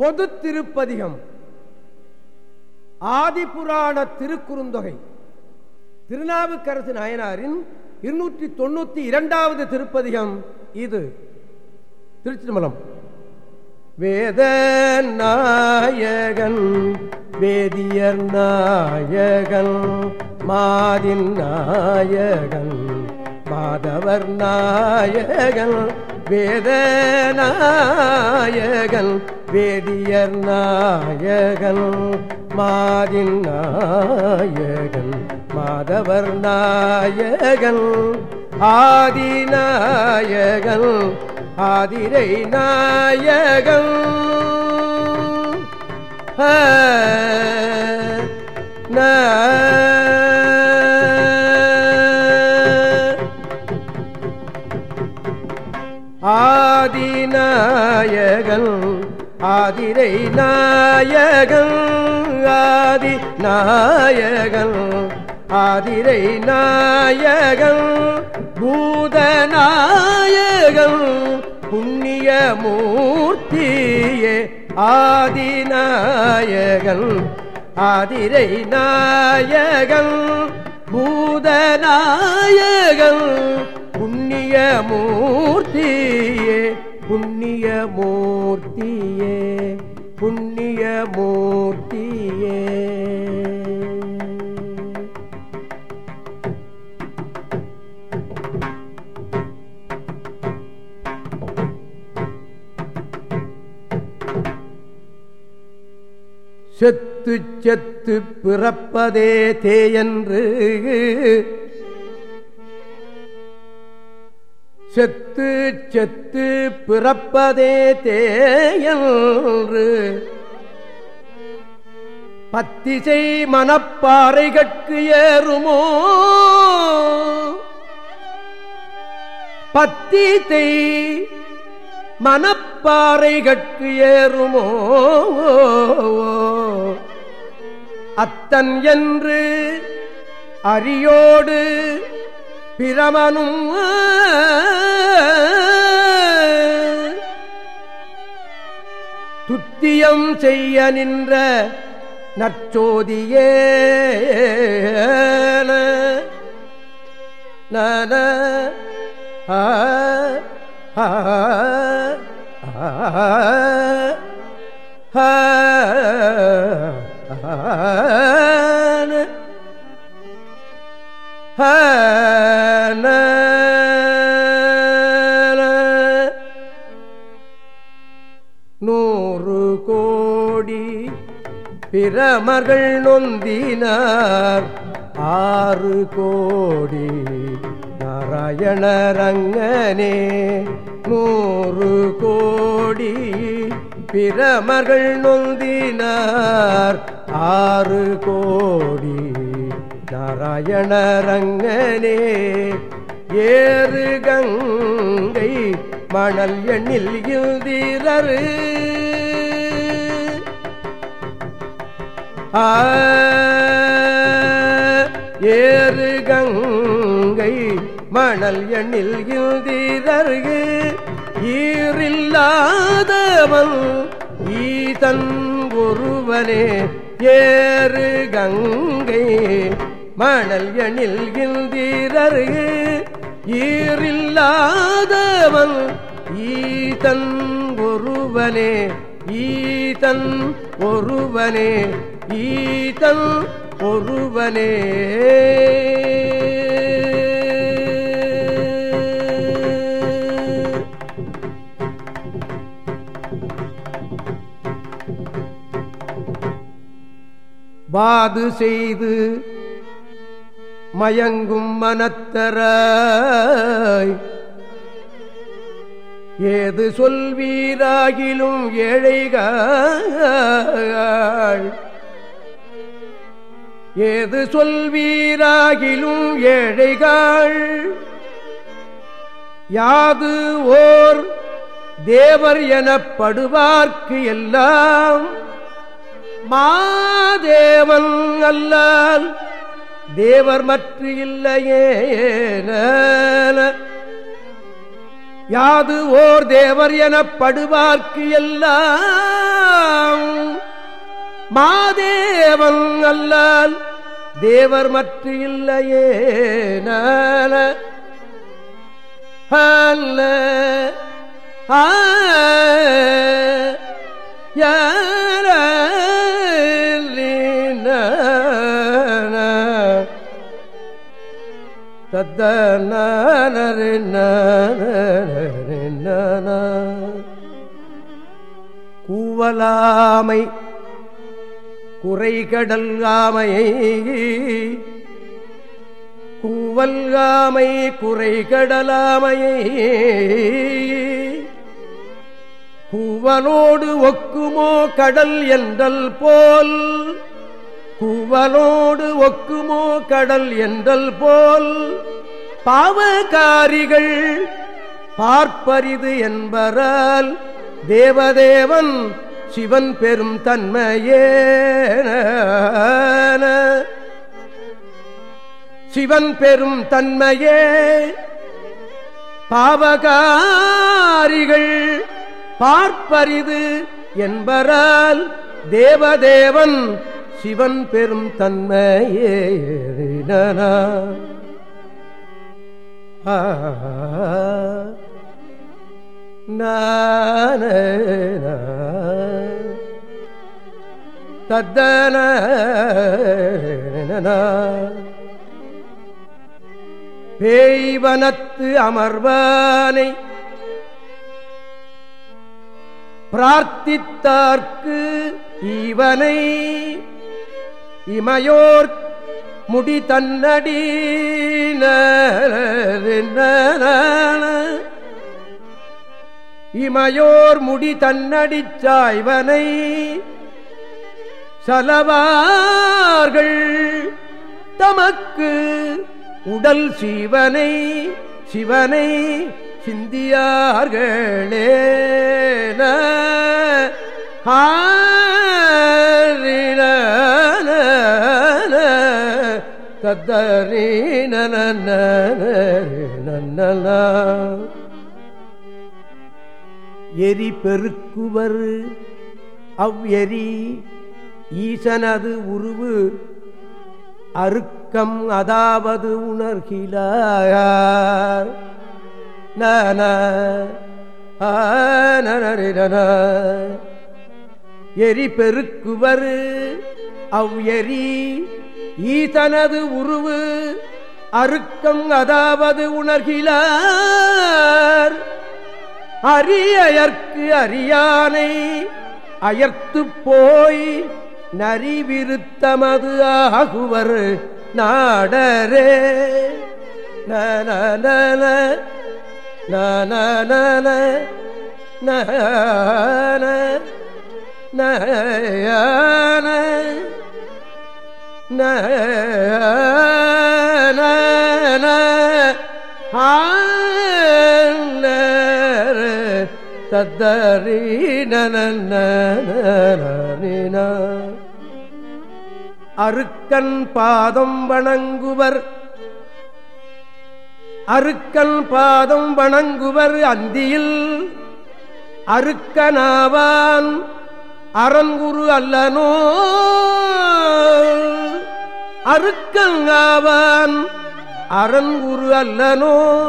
பொது திருப்பதிகம் ஆதிபுராண திருக்குறுந்தொகை. திருநாவுக்கரசு நாயனாரின் இருநூற்றி தொண்ணூத்தி இரண்டாவது திருப்பதிகம் இது. திருச்சிதம்பரம் வேத நாயகன் வேதியர் நாயகன் மாதின் நாயகன். மாதவர் நாயகன் வேத நாயகன் வேதியர் நாயகன் மாதின் நாயகன் மாதவர் நாயகன் ஆதிநாயகன் ஆதிரை நாயகன். ஆ, ஆதிரை நாயகன் ஆதி நாயகன். ஆதிரை நாயகன் பூதநாயகன் புண்ணிய மூர்த்தியே ஆதிநாயகன் ஆதிரை நாயகன் பூதநாயகன் புண்ணிய மூர்த்தியே புண்ணிய மூர்த்தியே புண்ணிய மூர்த்தியே செத்து செத்து பிறப்பதே தேயன்று. செத்து செத்து பிறப்பதே தேயன்று. பத்திசை மனப்பாறைகட்கு ஏறுமோ? பத்திசை மனப்பாறைகட்கு ஏறுமோ? அத்தன் என்று அரியோடு பிரமனும் நித்தியம் செய்ய நின்ற நற்சோதியே நன ஆ பிரமர்கள் நொந்தினார். ஆறு கோடி நாராயணரங்கனே நூறு கோடி பிரமர்கள் நொந்தினார். ஆறு கோடி நாராயணரங்கனே ஏறு கங்கை மணல் எண்ணில் இல்திரரு ஏறு கங்கை மணல் எண்ணில் இந்திரர்கு ஈரில்லாதவன் ஈதன் ஒருவனே. ஏறு கங்கை மணல் எண்ணில் இந்திரர்கு ஈரில்லாதவன் ஈதன் ஒருவனே. ஈதன் ஒருவனே. ஈதல் ஒருவனே. வாது செய்து மயங்கும் மனத்தராய். ஏது சொல்வீராகிலும் ஏழைகள் ஏது சொல்வீராகிலும் ஏழைகள்? யாது ஓர் தேவர் எனப்படுவார்க்கு எல்லாம்? மாதேவன் அல்லால் தேவர் மற்ற இல்லையே யாது ஓர் தேவர் எனப்படுவார்க்கு எல்லாம்? மாதேவன் அல்லால் தேவர் மற்ற இல்லையே நால அல்ல கூவலாமை குறைகடல் ஆமையை கூவல் ஆமை குறைகடலாமையை கூவலோடு ஒக்குமோ கடல் என்றல் போல் கூவலோடு ஒக்குமோ கடல் என்றல் போல் பாவகாரிகள் பார்ப்பரிது என்பரால் தேவதேவன் சிவன் பெரும் தன்மையே சிவன் பெரும் தன்மையே பாவகாரிகள் பார்ப்பரிது என்பரால் தேவதேவன் சிவன் பெரும் தன்மையே நான. தத்தன. பேய்வனத்து அமர்வானை பிரார்த்தித்தார்க்கு இவனை இமையோர் முடி தன்னடி இமையோர் முடி தன்னடிச்சாய்வனை சலவார்கள். தமக்கு உடல் சிவனை சிவனை சிந்தியார்களே தத்தரீ எரி பெருக்குவர் அவ் எரி ஈசனது உருவு அருக்கம் அதாவது உணர்கிலார் நன எரி பெருக்குவர் அவ் ஈசனது உருவு அருக்கம் அதாவது உணர்கிலார் அரியற்கு அரியானை அயர்த்து போய் நரிவிருத்தமது ஆகுவர் நாடரே நன ஆ தத்தரி அருக்கன் பாதம் வணங்குவர். அருக்கன் பாதம் வணங்குவர் அந்தியில். அருக்கனாவான் அறங்குரு அல்லனோ. அருக்கங்காவான் அறங்குரு அல்லனோ.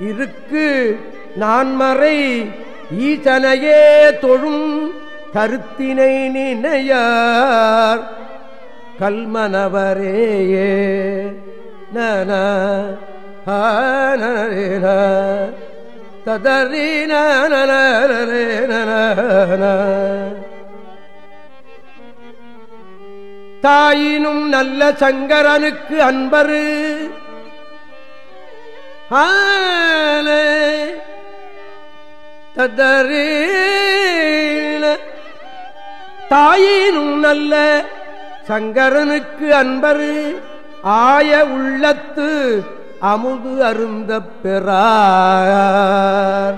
இருக்கு நான்மறை ஈசனையே தொழும் கருத்தினை நினையார் கல்மனவரேயே நன ததறி தாயினும் நல்ல சங்கரனுக்கு அன்பரு ததறி தாயினும் நல்ல சங்கரனுக்கு அன்பரு. ஆய உள்ளத்து அமுது அருந்த பெறார்.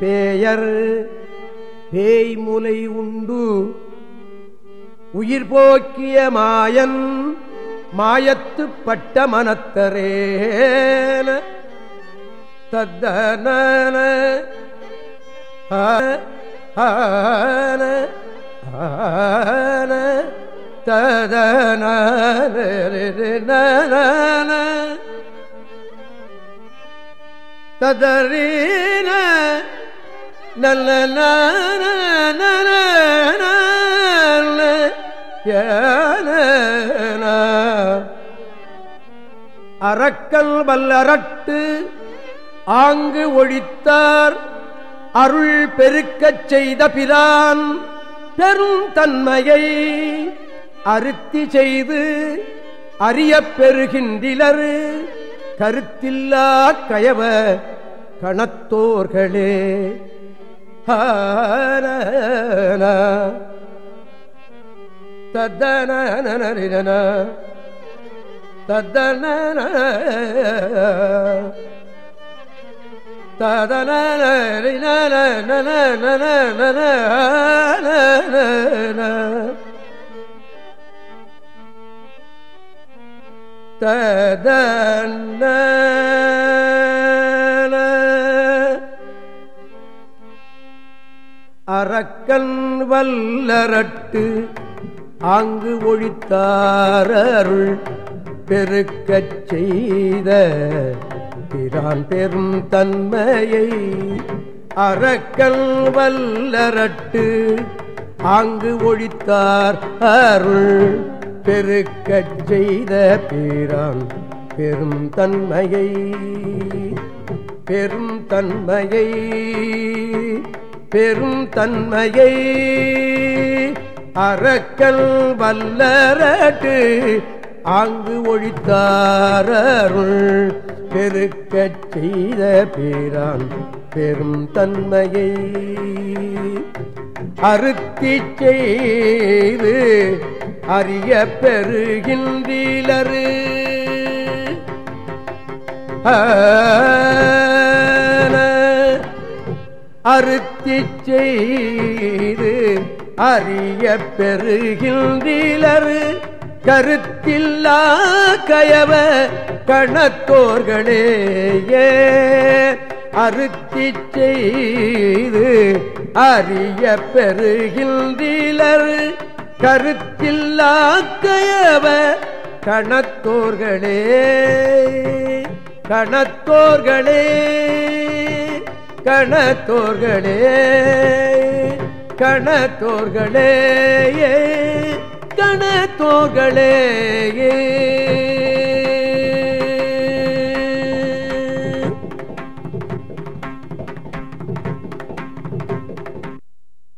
பேயர் பேய்முலை உண்டு. உயிர் போக்கிய மாயன் மாயத்து பட்ட மனத்தரேன. தத்தன ஆன ஆன ததன ததரீன நல்ல அறக்கல் வல்லரட்டு ஆங்கு ஒழித்தார் அருள் பெருக்கச் செய்த பிரான் பெரும் தன்மையை அருத்தி செய்து அறிய பெறுகின்றனர் கருத்தில்லா கயவ கணத்தோர்களே. தத்தன தத்தன ததன ததன அரக்கன் வல்லரட்டு ஆங்கு ஒழித்தாரருள் பெருக்கச் செய்த பிரான் பெரும் தன்மையை அறக்கல் வல்லரட்டு. ஆங்கு ஒழித்தார் அருள் பெருக்கச் செய்த பிரான் பெரும் தன்மையை. பெரும் தன்மையை பெரும் தன்மையை அறக்கல் வல்லரட்டு. ஆங்கு ஒழித்தாரருள் பெருக்கச் செய்த பேரான் பெரும் தன்மையை அறுத்தி செய்து அறிய பெறுகின்றீலரு. அறுத்தி செய்து அறிய பெறுகின்றீலரு. கருத்தில்லா கயவ கணத்தோர்களேயே. அறுத்தி செய்து அறிய பெறுகின்றீலர் கருத்தில்லா கயவ கணத்தோர்களே. கணத்தோர்களே. கணத்தோர்களே. கணத்தோர்களே கணத்தோர்களே